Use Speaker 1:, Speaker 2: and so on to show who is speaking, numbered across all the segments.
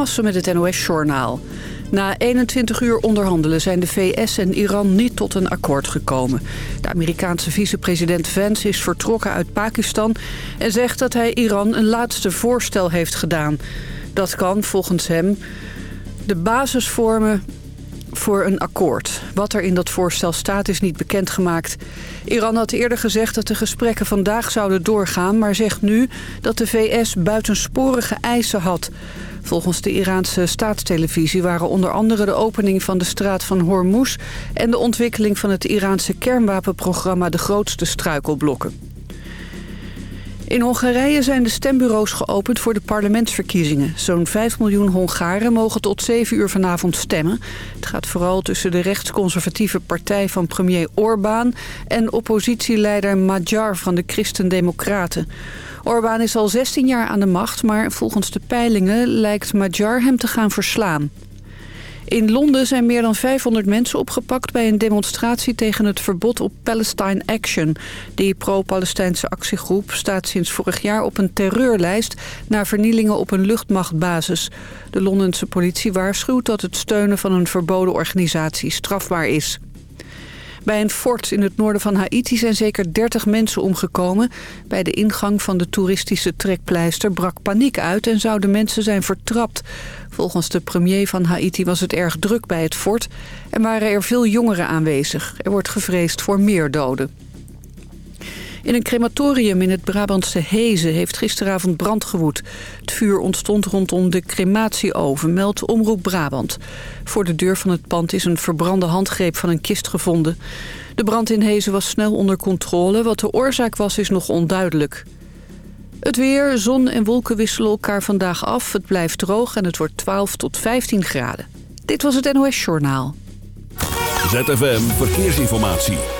Speaker 1: Met het NOS-journaal. Na 21 uur onderhandelen zijn de VS en Iran niet tot een akkoord gekomen. De Amerikaanse vicepresident Vance is vertrokken uit Pakistan... en zegt dat hij Iran een laatste voorstel heeft gedaan. Dat kan volgens hem de basis vormen voor een akkoord. Wat er in dat voorstel staat is niet bekendgemaakt. Iran had eerder gezegd dat de gesprekken vandaag zouden doorgaan... maar zegt nu dat de VS buitensporige eisen had. Volgens de Iraanse staatstelevisie waren onder andere de opening van de straat van Hormuz... en de ontwikkeling van het Iraanse kernwapenprogramma de grootste struikelblokken. In Hongarije zijn de stembureaus geopend voor de parlementsverkiezingen. Zo'n 5 miljoen Hongaren mogen tot 7 uur vanavond stemmen. Het gaat vooral tussen de rechtsconservatieve partij van premier Orbán... en oppositieleider Magyar van de Christen-Democraten. Orbán is al 16 jaar aan de macht, maar volgens de peilingen lijkt Magyar hem te gaan verslaan. In Londen zijn meer dan 500 mensen opgepakt bij een demonstratie tegen het verbod op Palestine Action. Die pro-Palestijnse actiegroep staat sinds vorig jaar op een terreurlijst na vernielingen op een luchtmachtbasis. De Londense politie waarschuwt dat het steunen van een verboden organisatie strafbaar is. Bij een fort in het noorden van Haiti zijn zeker 30 mensen omgekomen. Bij de ingang van de toeristische trekpleister brak paniek uit en zouden mensen zijn vertrapt. Volgens de premier van Haiti was het erg druk bij het fort en waren er veel jongeren aanwezig. Er wordt gevreesd voor meer doden. In een crematorium in het Brabantse Hezen heeft gisteravond brand gewoed. Het vuur ontstond rondom de crematieoven, meldt Omroep Brabant. Voor de deur van het pand is een verbrande handgreep van een kist gevonden. De brand in Hezen was snel onder controle. Wat de oorzaak was is nog onduidelijk. Het weer, zon en wolken wisselen elkaar vandaag af. Het blijft droog en het wordt 12 tot 15 graden. Dit was het NOS Journaal.
Speaker 2: ZFM Verkeersinformatie.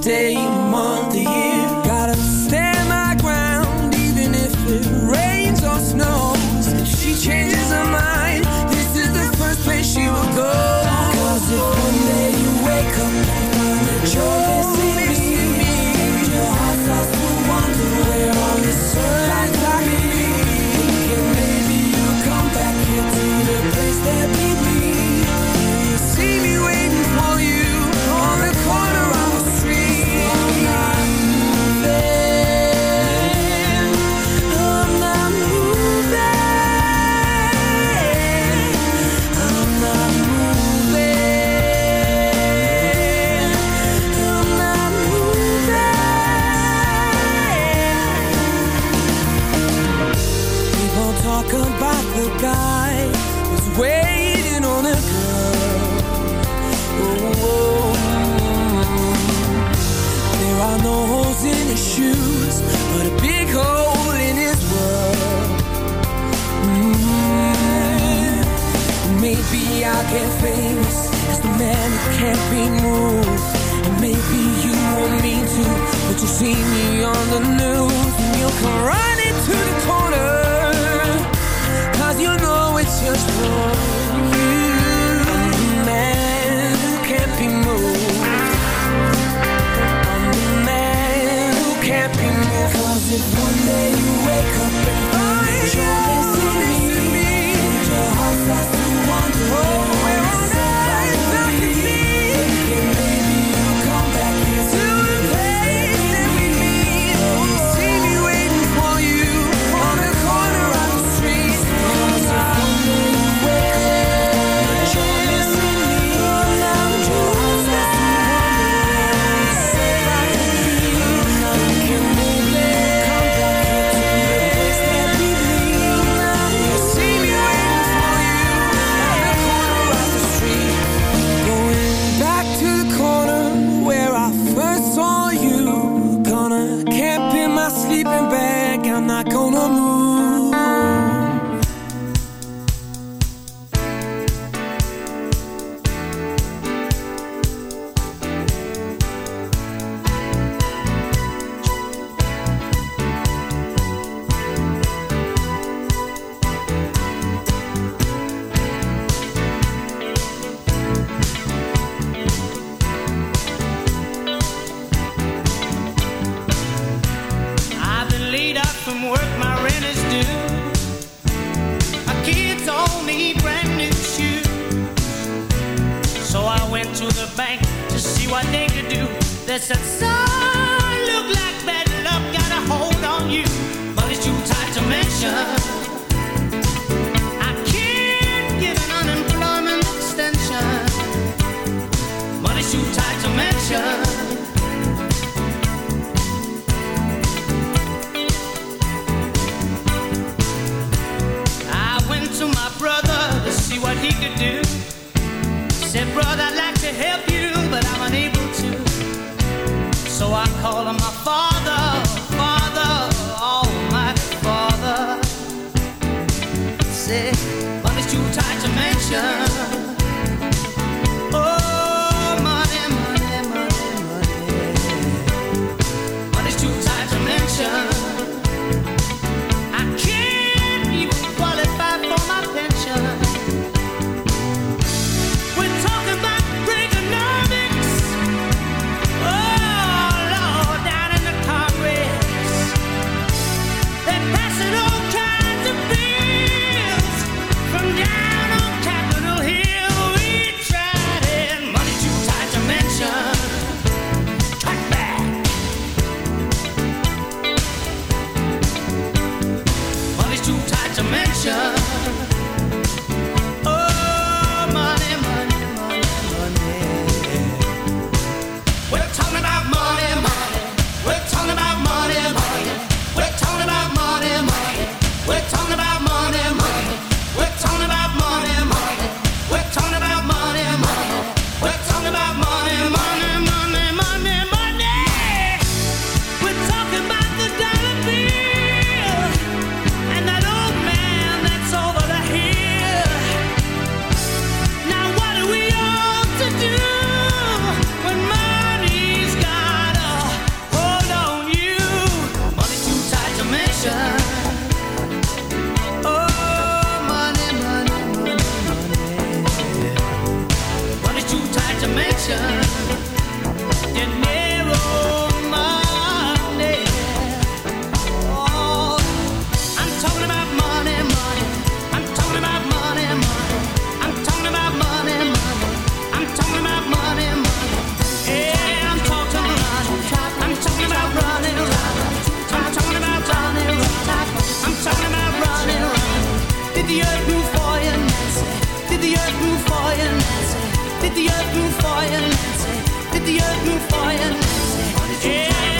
Speaker 3: day. can't be moved. And maybe you want me to, but you see me on the news and you'll come running to the corner. Cause you know it's just for you. I'm the man who can't be moved. I'm the man who can't be moved. Cause if one day you wake up and find you're missing me, me, your heart starts to
Speaker 4: wander. Oh.
Speaker 5: Won't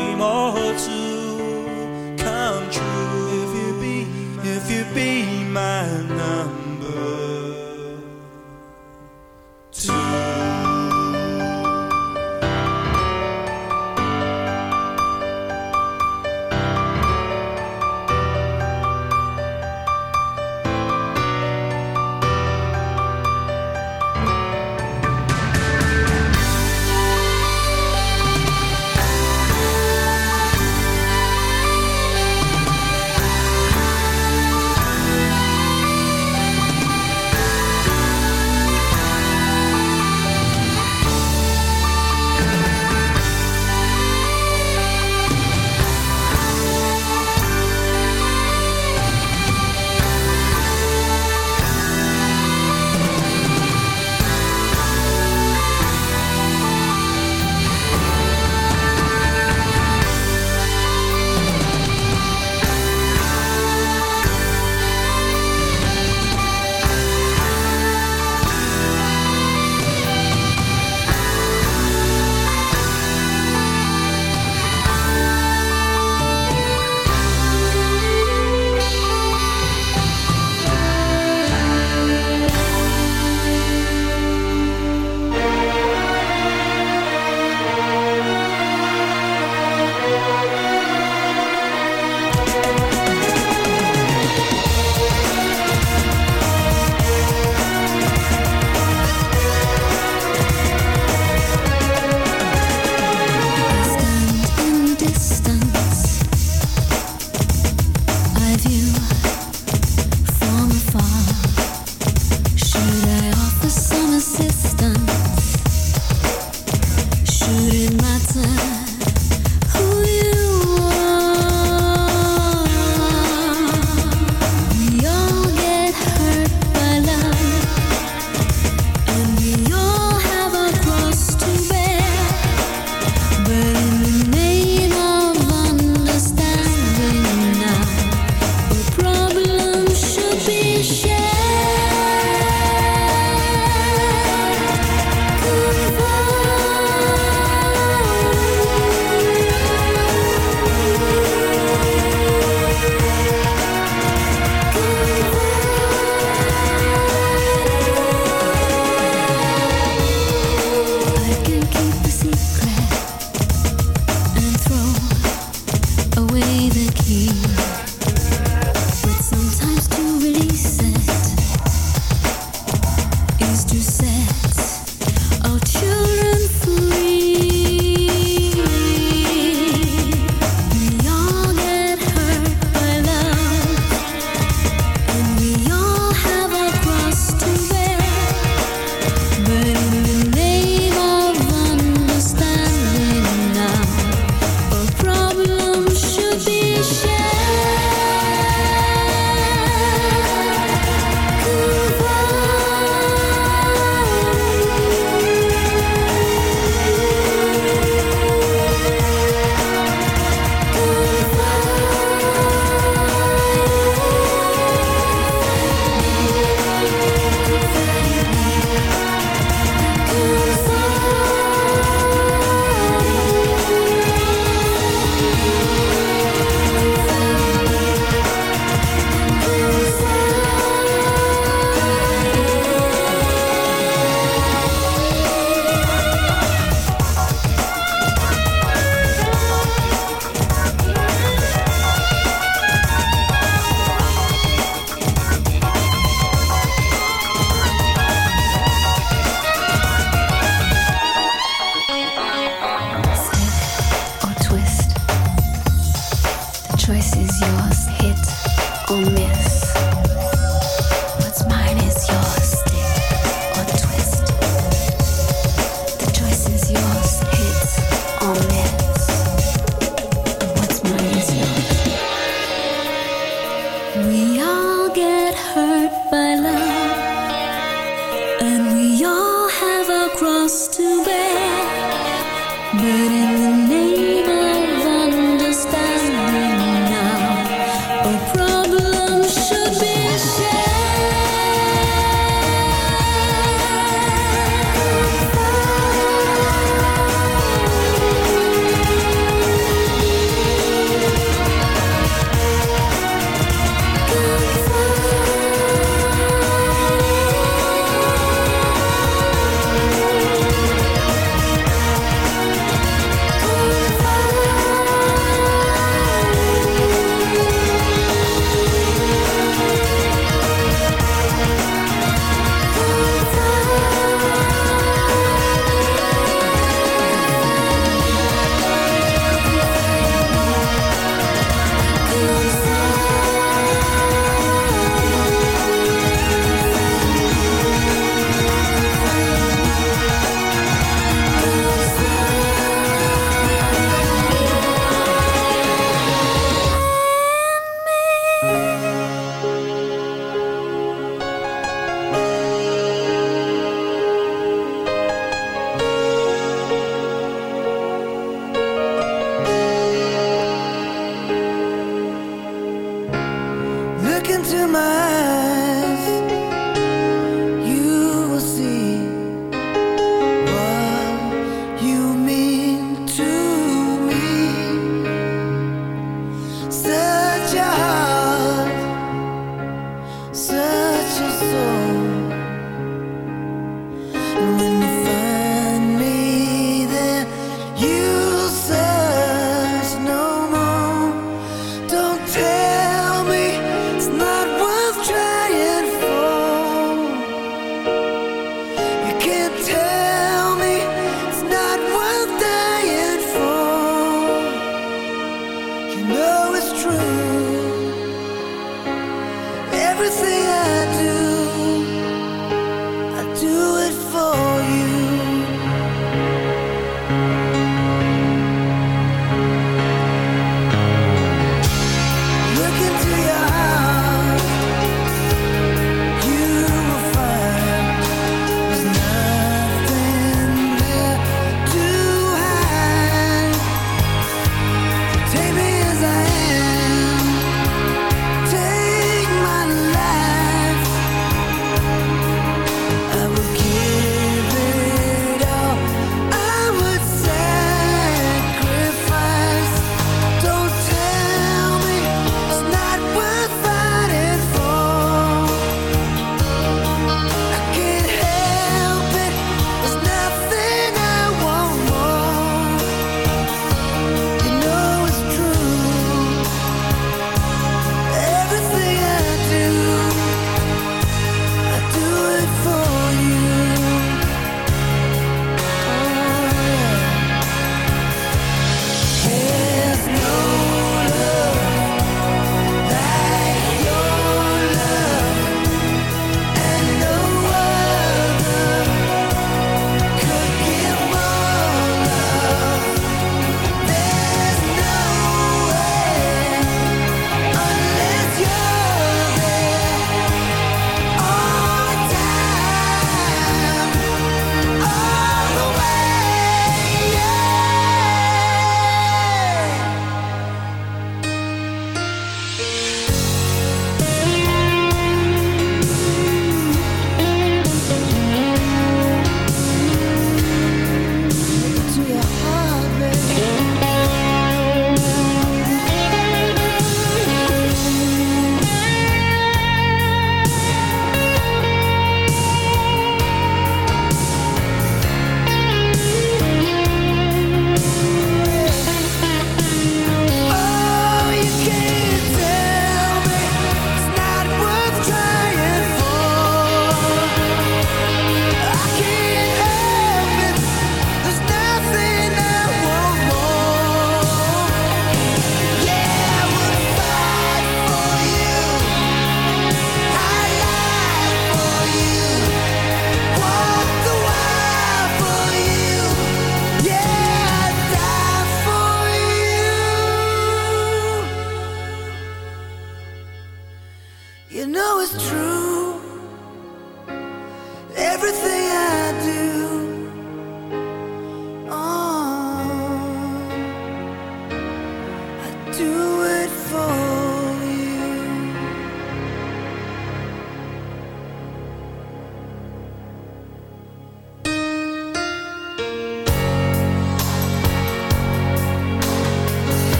Speaker 5: dream or two come true. If you be, if you be my number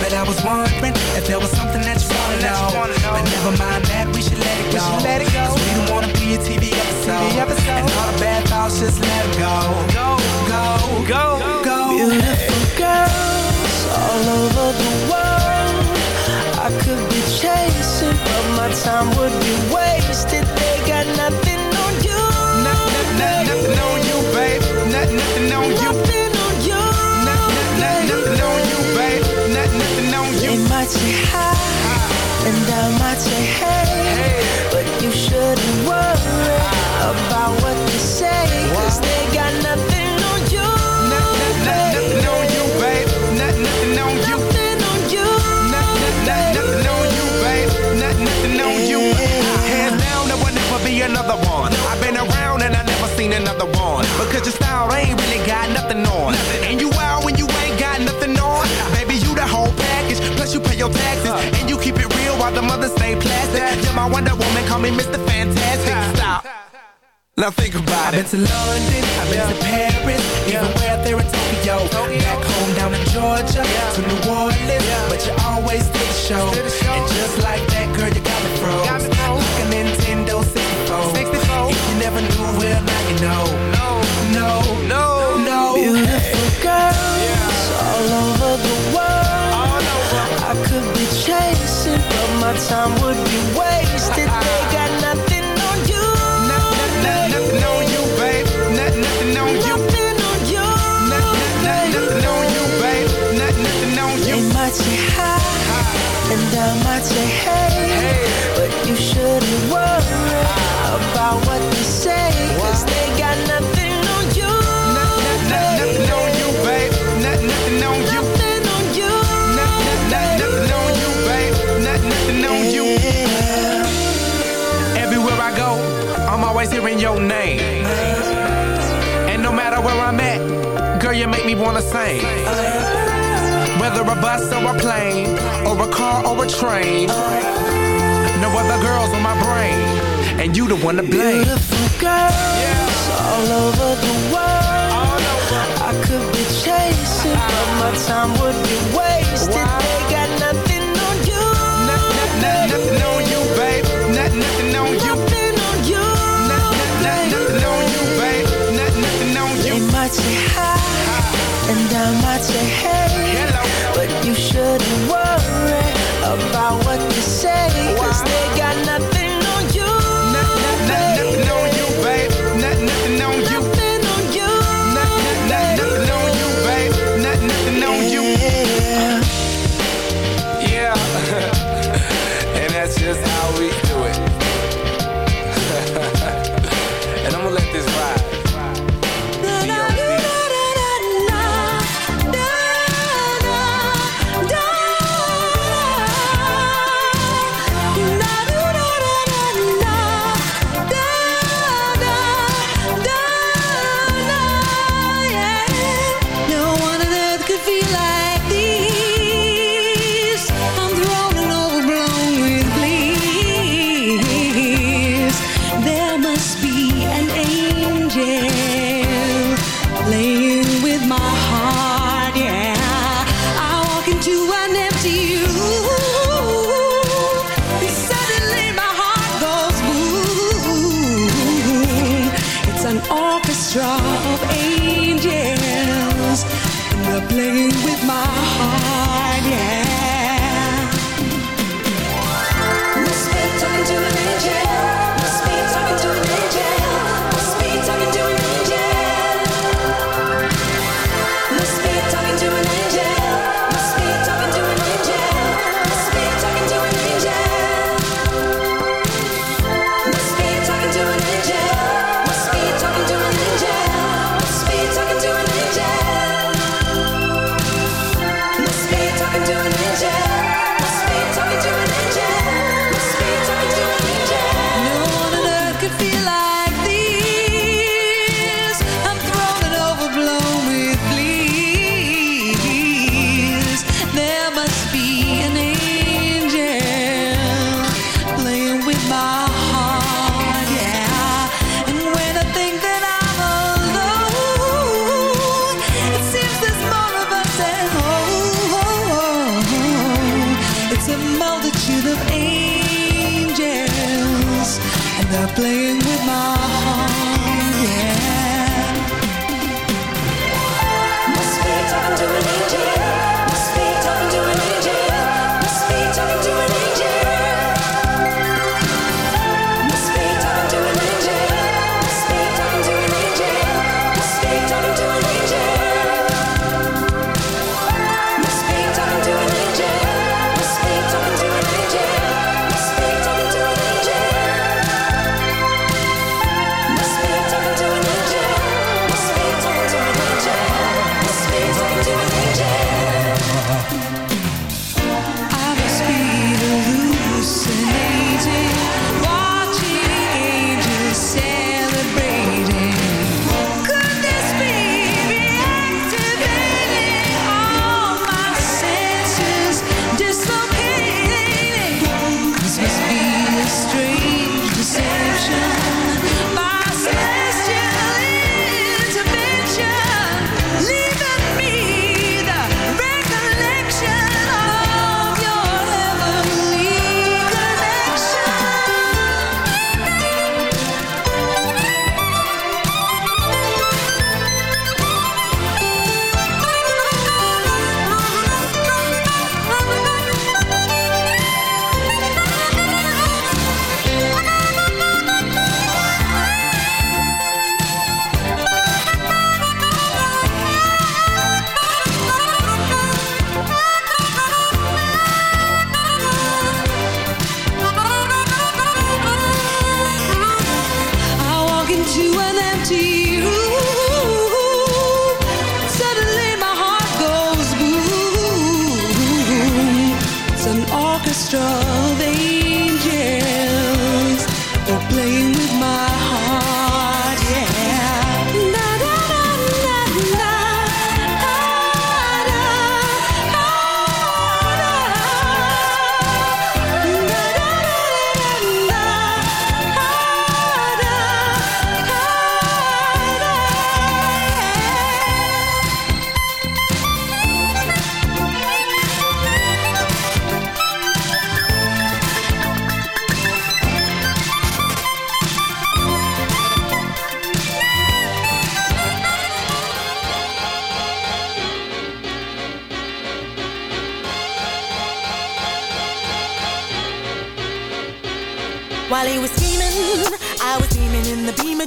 Speaker 6: but I
Speaker 7: was wondering if there was something that you wanna know. But never mind that, we should let it go. Let it go. Cause we don't wanna be a TV episode. And all the bad thoughts, just let them go. Go, go, go, go.
Speaker 6: Beautiful girls all over the world. I could be chasing, but my time would be wasted. They got nothing on you.
Speaker 7: Nothing, nothing, nothing on you, babe. Nothing. Nothing on you.
Speaker 6: They might say hi, and I might say hey, but you shouldn't worry about what they say, cause they got nothing on you.
Speaker 7: Nothing, nothing, nothing on you, babe. Nothing, nothing on you.
Speaker 6: Nothing on you.
Speaker 7: Nothing, nothing, nothing on you, babe. Nothing, nothing on you. Hands down, there will never be another one. I've been around and I never seen another one. Because your style ain't really got nothing on. And you the mothers stay plastic. You're my Wonder Woman, call me Mr. Fantastic. Stop. Now think about it. I've been to London, I've been to Paris, even where there in Tokyo. Back home down in Georgia, to New Orleans, but you always did the show. And just like that, girl, you got me froze. Like a Nintendo 64. If you never knew, well now you know.
Speaker 6: My time would be wasted. They got
Speaker 7: make me. Whether a bus or a plane, or a car or a train. No other girls on my brain, and you the one to blame.
Speaker 6: Beautiful girls all over the world. I could be chasing, but my time would be wasted. They got nothing on you.
Speaker 7: Nothing, nothing on you, babe. Nothing, nothing on you.
Speaker 6: I might say hey,
Speaker 3: into an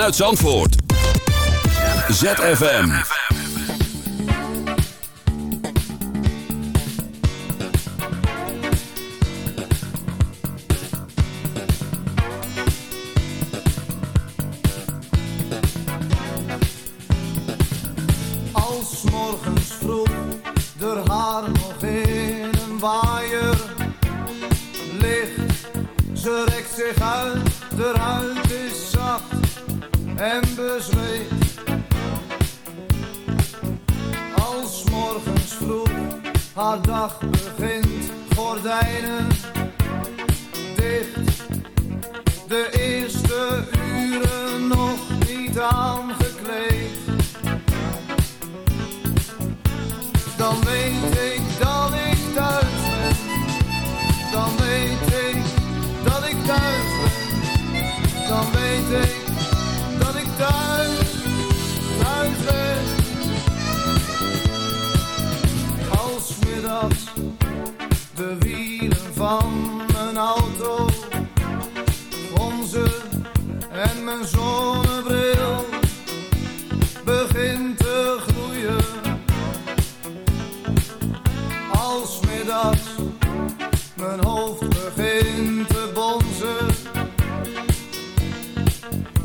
Speaker 2: uit Zandvoort. ZFM.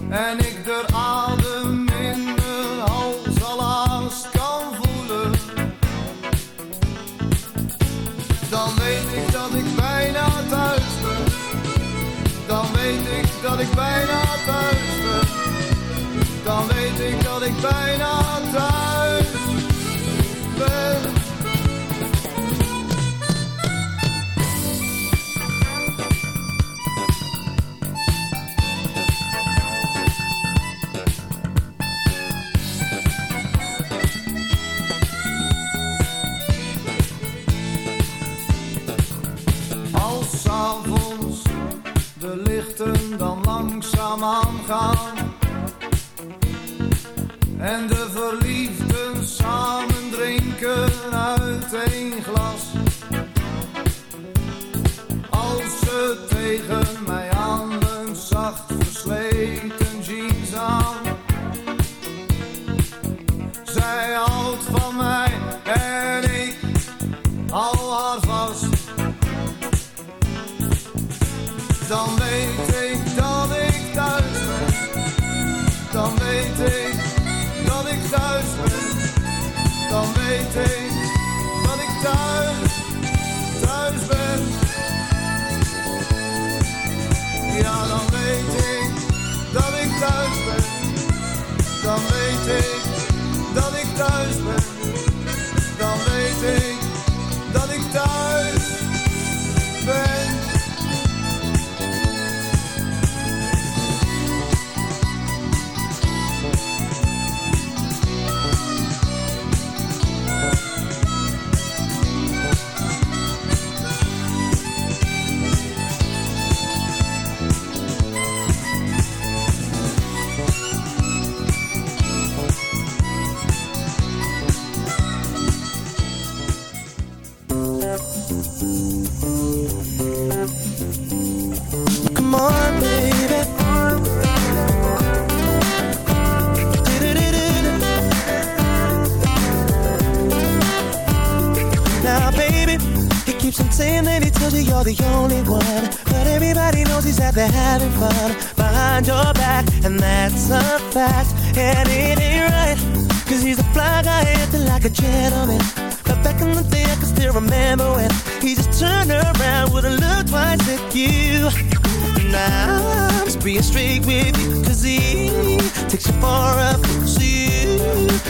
Speaker 8: en ik de adem in de hals al haast kan voelen, dan weet ik dat ik bijna thuis ben. Dan weet ik dat ik bijna thuis ben. Dan weet ik dat ik bijna
Speaker 6: being straight with you, cause he takes you far up, so you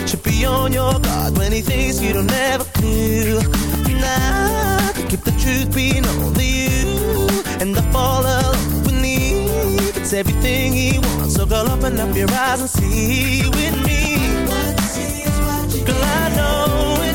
Speaker 6: should be on your guard when he thinks you don't ever do. Now to keep the truth being only you, and I fall alone when he gets everything he wants. So girl, open up your eyes and see with me. Girl, I know it,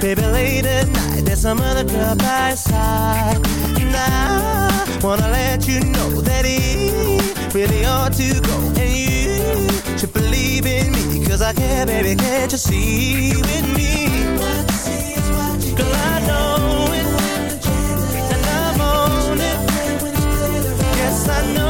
Speaker 6: baby, late at night There's some other girl by side. And I wanna let you know that he really ought to go. And you should believe in me Cause I care, baby, can't you see with me? Girl, I know it, and I'm on it. Yes, I know